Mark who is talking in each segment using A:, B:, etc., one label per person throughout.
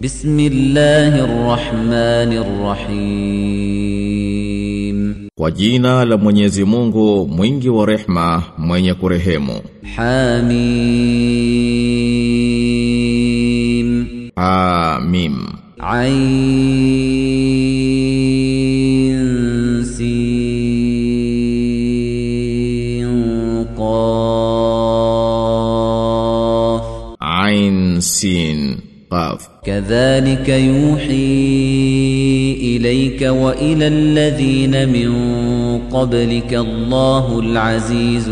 A: بسم الله الرحمن الرحيم.
B: وجينا لمنيزي مونغو موينغي ورحمة موينغي كرهيم
A: حاميم
B: آميم
A: عين سين قاف
B: عين سين Qaf.
A: كذلك يوحي إليك وإلى الذين من قبلك الله العزيز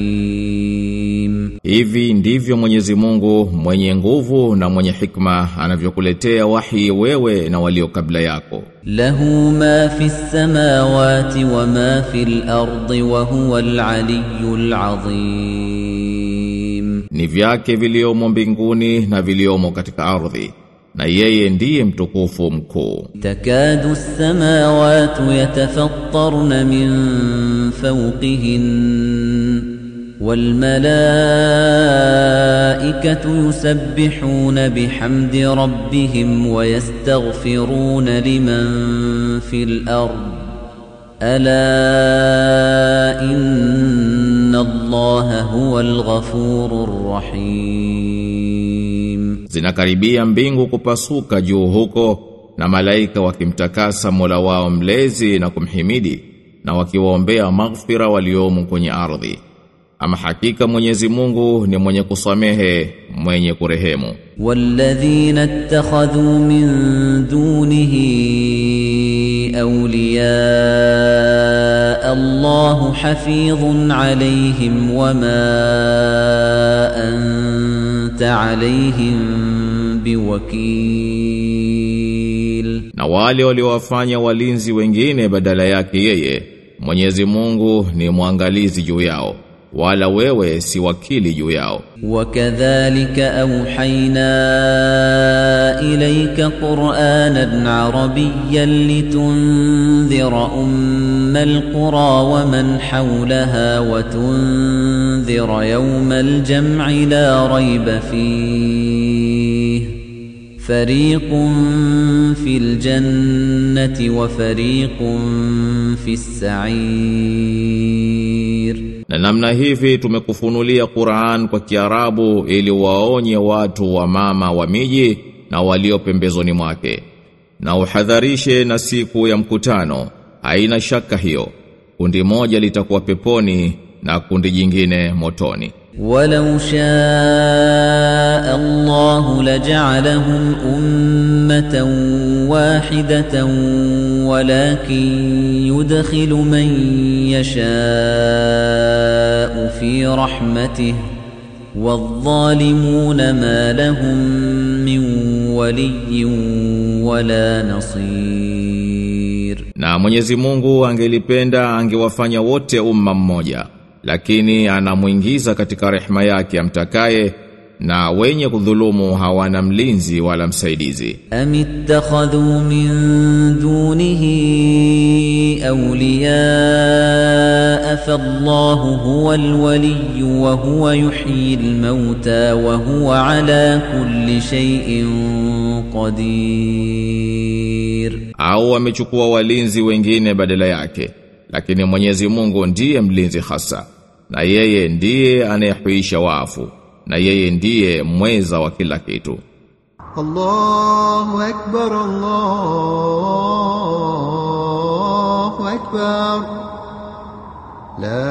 A: الحكيم
B: Hivi ndivyo Mwenyezi Mungu mwenye nguvu na mwenye hikma anavyokuletea wahi wewe na walio kabla yako.
A: له ما في السماوات وما في الأرض وهو العلي العظيم
B: Ni vyake viliomo mbinguni na viliomo katika ardhi. Na yeye ndiye mtukufu mkuu.
A: تكاد السماوات يتفطرن من فوقهن والملائكة يسبحون بحمد ربهم ويستغفرون لمن في الأرض ألا إن Allaha huwal ghafurur rahim.
B: Zinakaribia mbingu kupasuka juu huko na malaika wakimtakasa Mola wao mlezi na kumhimidi na wakiwaombea maghfira waliomo kwenye ardhi. Ama hakika Mwenyezi Mungu ni mwenye kusamehe, mwenye kurehemu.
A: Walladhina ittakhadhu min dunihi أولياء الله حفيظ عليهم وما أنت عليهم بوكيل
B: Na wale waliowafanya walinzi wengine badala yake yeye, Mwenyezi Mungu ni mwangalizi juu yao, wala wewe si wakili juu yao
A: wakadhalika auhaina ilayka qur'anan arabiyyan litunzira ummal qura wa man hawlaha wa tunzira yawmal jam'i la rayba fihi فريق في الجنة وفريق في السعير
B: Na namna hivi tumekufunulia Qur'an kwa Kiarabu ili waonye watu wa mama wa miji na walio pembezoni mwake. Na uhadharishe na siku ya mkutano, haina shaka hiyo. Kundi moja litakuwa peponi na kundi jingine motoni.
A: ولو شاء الله لجعلهم أمة واحدة ولكن يدخل من يشاء في رحمته والظالمون ما لهم من ولي ولا نصير.
B: Na Mwenyezi Mungu angelipenda angewafanya wote umma mmoja, lakini anamuingiza katika rehema yake amtakaye na wenye kudhulumu hawana mlinzi wala msaidizi.
A: Amittakhadhu min dunihi awliya fallahu huwa alwali wa huwa yuhyi almauta wa huwa ala kulli shay'in qadir.
B: Au amechukua walinzi wengine badala yake, lakini Mwenyezi Mungu ndiye mlinzi hasa na yeye ndiye anayehuisha wafu na yeye ndiye mweza wa kila kitu.
C: Allahu akbar Allahu akbar. La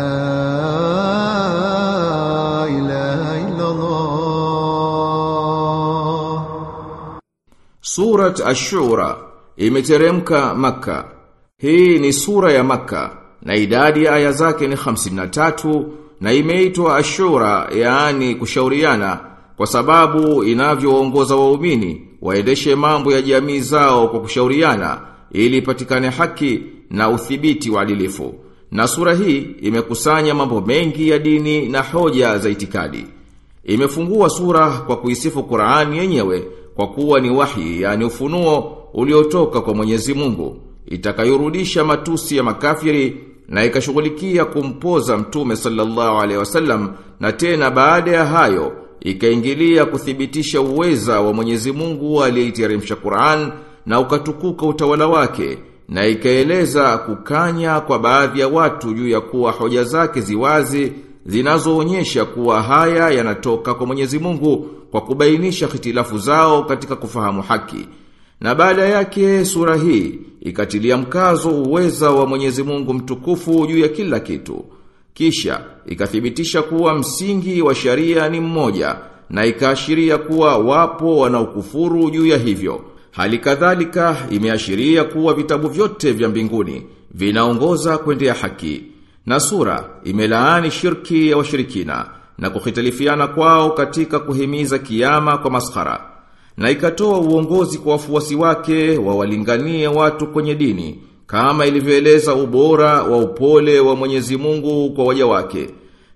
C: ilaha illa Allah
D: Surat Ash-Shura imeteremka Makkah hii ni sura ya Makkah na idadi ya aya zake ni 53 na imeitwa Ashura yaani kushauriana kwa sababu inavyoongoza waumini waendeshe mambo ya jamii zao kwa kushauriana ili ipatikane haki na uthibiti wa adilifu. Na sura hii imekusanya mambo mengi ya dini na hoja za itikadi. Imefungua sura kwa kuisifu Qur'ani yenyewe kwa kuwa ni wahi yani ufunuo uliotoka kwa Mwenyezi Mungu itakayorudisha matusi ya makafiri na ikashughulikia kumpoza mtume sallallahu alaihi wasallam na tena baada ya hayo ikaingilia kuthibitisha uweza wa Mwenyezi Mungu aliyeiteremsha Qur'an na ukatukuka utawala wake na ikaeleza kukanya kwa baadhi ya watu juu ya kuwa hoja zake ziwazi zinazoonyesha kuwa haya yanatoka kwa Mwenyezi Mungu kwa kubainisha hitilafu zao katika kufahamu haki. Na baada yake sura hii ikatilia mkazo uweza wa Mwenyezi Mungu mtukufu juu ya kila kitu. Kisha ikathibitisha kuwa msingi wa sharia ni mmoja na ikaashiria kuwa wapo wanaokufuru juu ya hivyo. Hali kadhalika imeashiria kuwa vitabu vyote vya mbinguni vinaongoza kwendea haki. Na sura imelaani shirki ya washirikina na kuhitalifiana kwao katika kuhimiza kiyama kwa maskhara. Na ikatoa uongozi kwa wafuasi wake wawalinganie watu kwenye dini kama ilivyoeleza ubora wa upole wa Mwenyezi Mungu kwa waja wake.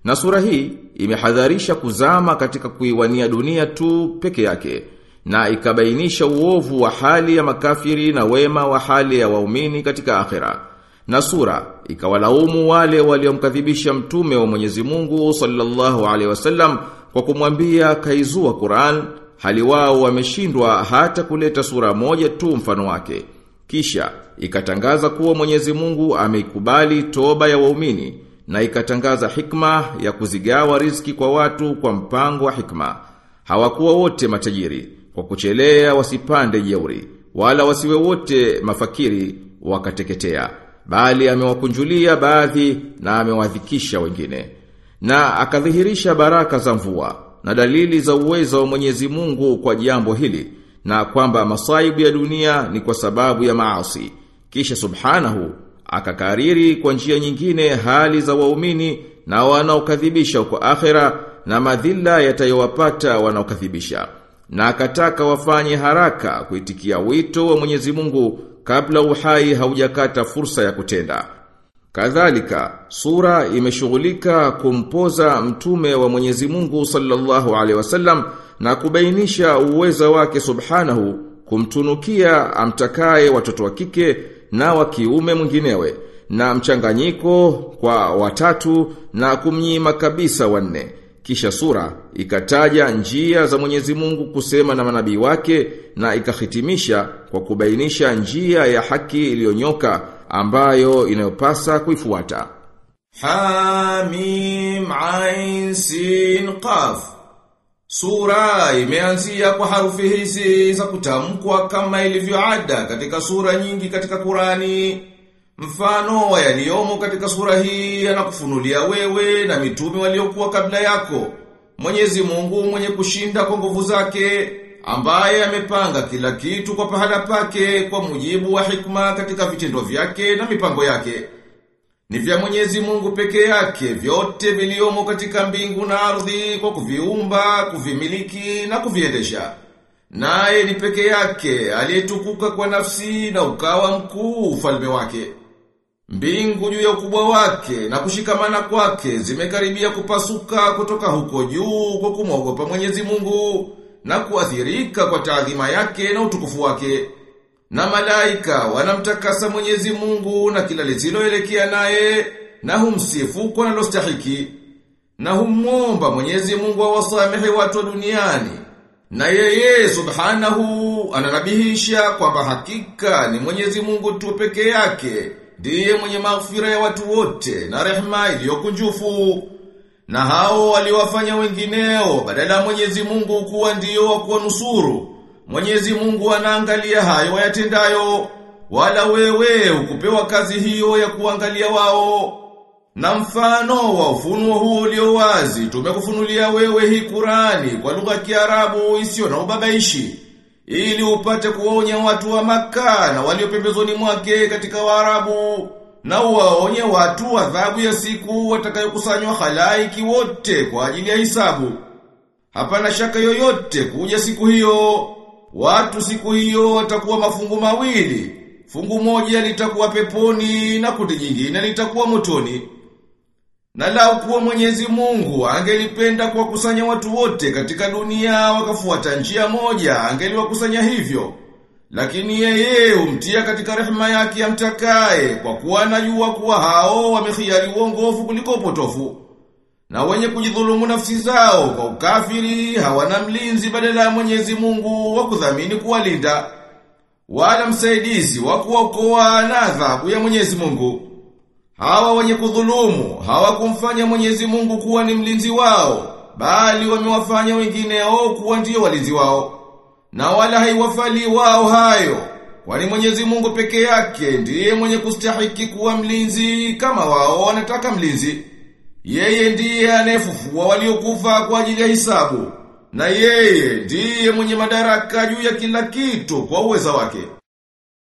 D: Na sura hii imehadharisha kuzama katika kuiwania dunia tu peke yake na ikabainisha uovu wa hali ya makafiri na wema wa hali ya waumini katika akhera. Na sura ikawalaumu wale waliomkadhibisha mtume wa Mwenyezi Mungu sallallahu alaihi wasallam kwa kumwambia kaizua Qur'an hali wao wameshindwa hata kuleta sura moja tu mfano wake. Kisha ikatangaza kuwa Mwenyezi Mungu ameikubali toba ya waumini na ikatangaza hikma ya kuzigawa riziki kwa watu kwa mpango wa hikma. Hawakuwa wote matajiri kwa kuchelea wasipande jeuri wala wasiwe wote mafakiri wakateketea bali amewakunjulia baadhi na amewadhikisha wengine na akadhihirisha baraka za mvua na dalili za uwezo wa Mwenyezi Mungu kwa jambo hili na kwamba masaibu ya dunia ni kwa sababu ya maasi kisha subhanahu akakariri kwa njia nyingine hali za waumini na wanaokadhibisha kwa akhera na madhila yatayowapata wanaokadhibisha na akataka wafanye haraka kuitikia wito wa Mwenyezi Mungu kabla uhai haujakata fursa ya kutenda. Kadhalika, sura imeshughulika kumpoza mtume wa Mwenyezi Mungu sallallahu alaihi wasallam na kubainisha uweza wake subhanahu kumtunukia amtakaye watoto wa kike na wa kiume mwinginewe na mchanganyiko kwa watatu na kumnyima kabisa wanne. Kisha sura ikataja njia za Mwenyezi Mungu kusema na manabii wake na ikahitimisha kwa kubainisha njia ya haki iliyonyoka ambayo inayopasa kuifuata.
B: Hamim Ain Sin Qaf Sura imeanzia kwa harufi hizi za kutamkwa kama ilivyoada katika sura nyingi katika Qurani. Mfano wa yaliyomo katika sura hii anakufunulia wewe na mitume waliokuwa kabla yako. Mwenyezi Mungu mwenye kushinda kwa nguvu zake, ambaye amepanga kila kitu kwa pahala pake kwa mujibu wa hikma katika vitendo vyake na mipango yake. Ni vya Mwenyezi Mungu peke yake vyote viliomo katika mbingu na ardhi kwa kuviumba, kuvimiliki na kuviendesha. Naye ni peke yake aliyetukuka kwa nafsi na ukawa mkuu ufalme wake. Mbingu juu ya ukubwa wake na kushikamana kwake zimekaribia kupasuka kutoka huko juu kwa kumwogopa Mwenyezi Mungu na kuathirika kwa taadhima yake na utukufu wake. Na malaika wanamtakasa Mwenyezi Mungu na kila lisiloelekea naye na humsifu kwa nalostahiki. Na humwomba Mwenyezi Mungu awasamehe watu wa duniani. Na yeye subhanahu ananabihisha kwamba hakika ni Mwenyezi Mungu tu peke yake ndiye mwenye maghfira ya watu wote na rehema iliyokunjufu. Na hao waliwafanya wengineo badala ya Mwenyezi Mungu kuwa ndiyo wa kuwanusuru. Mwenyezi Mungu anaangalia hayo wayatendayo, wala wewe ukupewa kazi hiyo ya kuangalia wao. Na mfano wa ufunuo huo ulio wazi, tumekufunulia wewe hii Kurani kwa lugha ya Kiarabu isiyo na ubabaishi, ili upate kuonya watu wa Maka na waliopembezoni mwake katika Waarabu, na uwaonye watu adhabu ya siku watakayokusanywa halaiki wote kwa ajili ya hisabu. Hapana shaka yoyote kuja siku hiyo. Watu siku hiyo watakuwa mafungu mawili. Fungu moja litakuwa peponi na kundi jingine litakuwa motoni. Na lau kuwa Mwenyezi Mungu angelipenda kuwakusanya watu wote katika dunia wakafuata njia moja, angeliwakusanya hivyo. Lakini yeye humtia katika rehema yake amtakaye kwa kuwa anajua kuwa hao wamehiari uongofu kuliko upotofu.
D: Na wenye kujidhulumu nafsi zao kwa ukafiri hawana mlinzi badala ya Mwenyezi Mungu wa kudhamini kuwalinda wala msaidizi wa kuokoa na adhabu ya Mwenyezi Mungu. Hawa wenye kudhulumu hawakumfanya Mwenyezi Mungu kuwa ni mlinzi wao, bali wamewafanya wengineo kuwa ndio walinzi wao. Na wala haiwafali wao hayo, kwani Mwenyezi Mungu peke yake ndiye mwenye kustahiki kuwa mlinzi kama wao wanataka mlinzi. Yeye ndiye anayefufua waliokufa kwa ajili ya hisabu. Na yeye ndiye mwenye madaraka juu ya kila kitu kwa uweza wake.